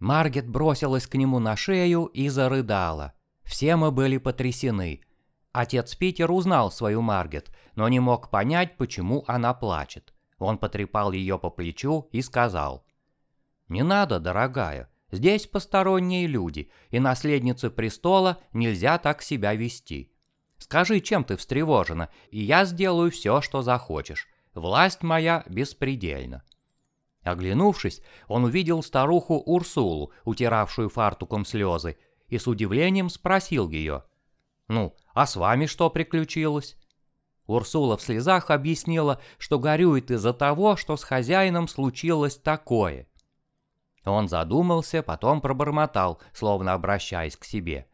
Маргет бросилась к нему на шею и зарыдала. Все мы были потрясены. Отец Питер узнал свою Маргет, но не мог понять, почему она плачет. Он потрепал ее по плечу и сказал, «Не надо, дорогая, здесь посторонние люди, и наследнице престола нельзя так себя вести. Скажи, чем ты встревожена, и я сделаю все, что захочешь. Власть моя беспредельна». Оглянувшись, он увидел старуху Урсулу, утиравшую фартуком слезы, и с удивлением спросил ее, «Ну, а с вами что приключилось?» Урсула в слезах объяснила, что горюет из-за того, что с хозяином случилось такое. Он задумался, потом пробормотал, словно обращаясь к себе.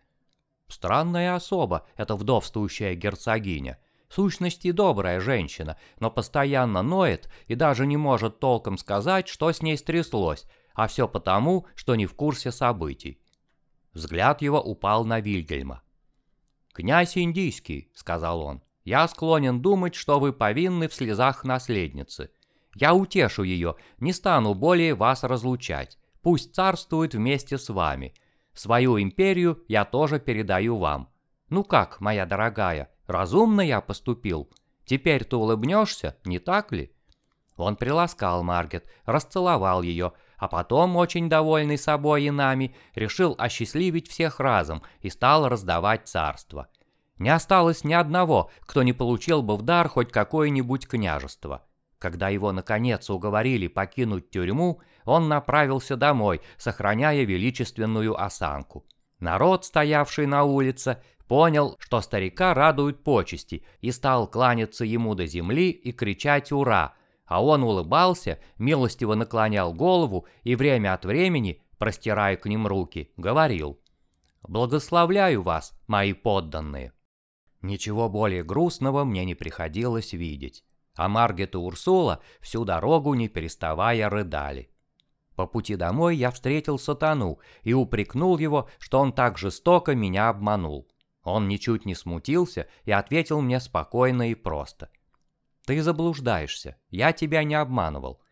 «Странная особа, эта вдовствующая герцогиня сущности добрая женщина, но постоянно ноет и даже не может толком сказать, что с ней стряслось, а все потому, что не в курсе событий. Взгляд его упал на Вильгельма. «Князь Индийский», — сказал он, — «я склонен думать, что вы повинны в слезах наследницы. Я утешу ее, не стану более вас разлучать. Пусть царствует вместе с вами. Свою империю я тоже передаю вам. Ну как, моя дорогая, Разумно я поступил. Теперь ты улыбнешься, не так ли?» Он приласкал Маргет, расцеловал ее, а потом, очень довольный собой и нами, решил осчастливить всех разом и стал раздавать царство. Не осталось ни одного, кто не получил бы в дар хоть какое-нибудь княжество. Когда его, наконец, уговорили покинуть тюрьму, он направился домой, сохраняя величественную осанку. Народ, стоявший на улице, понял, что старика радуют почести, и стал кланяться ему до земли и кричать «Ура!», а он улыбался, милостиво наклонял голову и время от времени, простирая к ним руки, говорил «Благословляю вас, мои подданные». Ничего более грустного мне не приходилось видеть, а Маргет и Урсула всю дорогу не переставая рыдали. По пути домой я встретил сатану и упрекнул его, что он так жестоко меня обманул. Он ничуть не смутился и ответил мне спокойно и просто. «Ты заблуждаешься, я тебя не обманывал.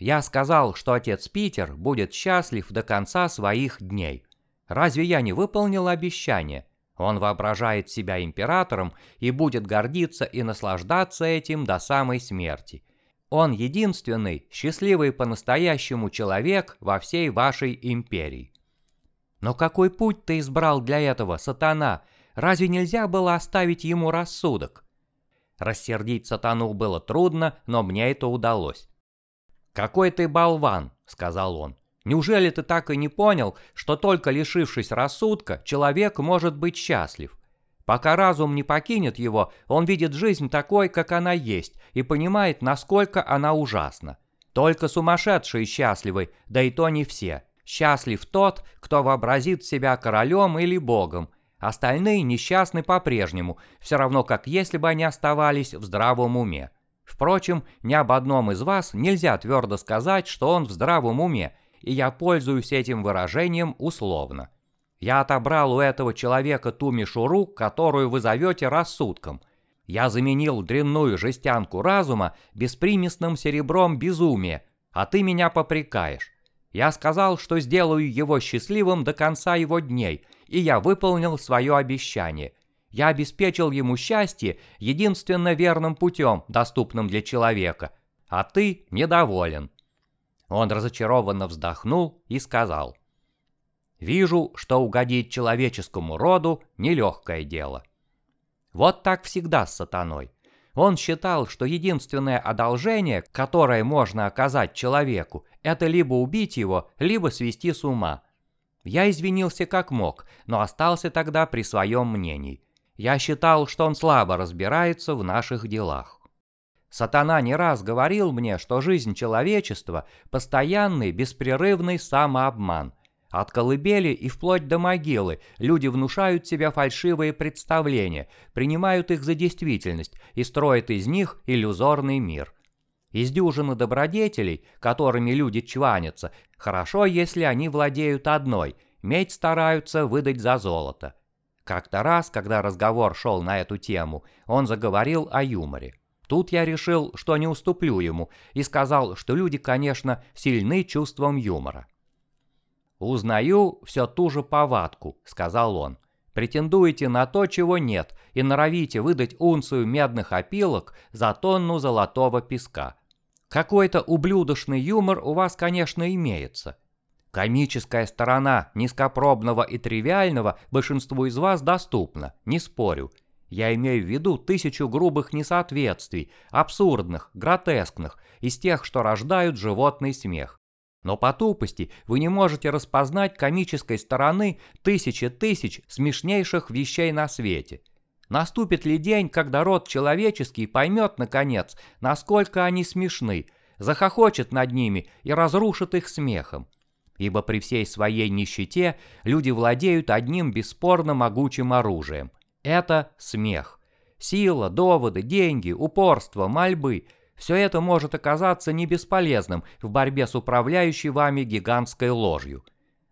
Я сказал, что отец Питер будет счастлив до конца своих дней. Разве я не выполнил обещание? Он воображает себя императором и будет гордиться и наслаждаться этим до самой смерти. Он единственный, счастливый по-настоящему человек во всей вашей империи. Но какой путь ты избрал для этого, сатана? Разве нельзя было оставить ему рассудок? Рассердить сатану было трудно, но мне это удалось. «Какой ты болван!» — сказал он. «Неужели ты так и не понял, что только лишившись рассудка, человек может быть счастлив? Пока разум не покинет его, он видит жизнь такой, как она есть, и понимает, насколько она ужасна. Только сумасшедшие счастливы, да и то не все. Счастлив тот, кто вообразит себя королем или богом, Остальные несчастны по-прежнему, все равно как если бы они оставались в здравом уме. Впрочем, ни об одном из вас нельзя твердо сказать, что он в здравом уме, и я пользуюсь этим выражением условно. Я отобрал у этого человека ту мишуру, которую вы зовете рассудком. Я заменил дрянную жестянку разума беспримесным серебром безумия, а ты меня попрекаешь. Я сказал, что сделаю его счастливым до конца его дней, и я выполнил свое обещание. Я обеспечил ему счастье единственно верным путем, доступным для человека, а ты недоволен». Он разочарованно вздохнул и сказал, «Вижу, что угодить человеческому роду – нелегкое дело». Вот так всегда с сатаной. Он считал, что единственное одолжение, которое можно оказать человеку, это либо убить его, либо свести с ума. Я извинился как мог, но остался тогда при своем мнении. Я считал, что он слабо разбирается в наших делах. Сатана не раз говорил мне, что жизнь человечества – постоянный, беспрерывный самообман. От колыбели и вплоть до могилы люди внушают себе фальшивые представления, принимают их за действительность и строят из них иллюзорный мир – из дюжины добродетелей, которыми люди чванятся, хорошо, если они владеют одной, медь стараются выдать за золото. Как-то раз, когда разговор шел на эту тему, он заговорил о юморе. Тут я решил, что не уступлю ему, и сказал, что люди, конечно, сильны чувством юмора. «Узнаю все ту же повадку», — сказал он. «Претендуете на то, чего нет, и норовите выдать унцию медных опилок за тонну золотого песка. Какой-то ублюдочный юмор у вас, конечно, имеется. Комическая сторона низкопробного и тривиального большинству из вас доступна, не спорю. Я имею в виду тысячу грубых несоответствий, абсурдных, гротескных, из тех, что рождают животный смех. Но по тупости вы не можете распознать комической стороны тысячи тысяч смешнейших вещей на свете. Наступит ли день, когда род человеческий поймет, наконец, насколько они смешны, захохочет над ними и разрушит их смехом? ибо при всей своей нищете люди владеют одним бесспорно могучим оружием. Это смех. Сила, доводы, деньги, упорство, мольбы – все это может оказаться не бесполезным в борьбе с управляющей вами гигантской ложью.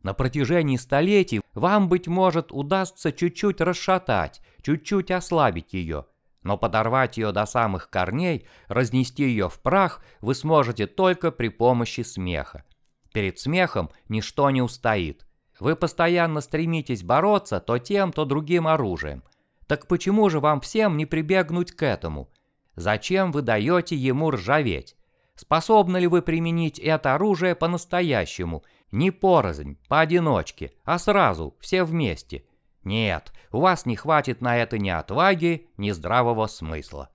На протяжении столетий вам, быть может, удастся чуть-чуть расшатать, чуть-чуть ослабить ее. Но подорвать ее до самых корней, разнести ее в прах вы сможете только при помощи смеха. Перед смехом ничто не устоит. Вы постоянно стремитесь бороться то тем, то другим оружием. Так почему же вам всем не прибегнуть к этому? Зачем вы даете ему ржаветь? Способны ли вы применить это оружие по-настоящему? Не порознь, поодиночке, а сразу, все вместе. Нет, у вас не хватит на это ни отваги, ни здравого смысла.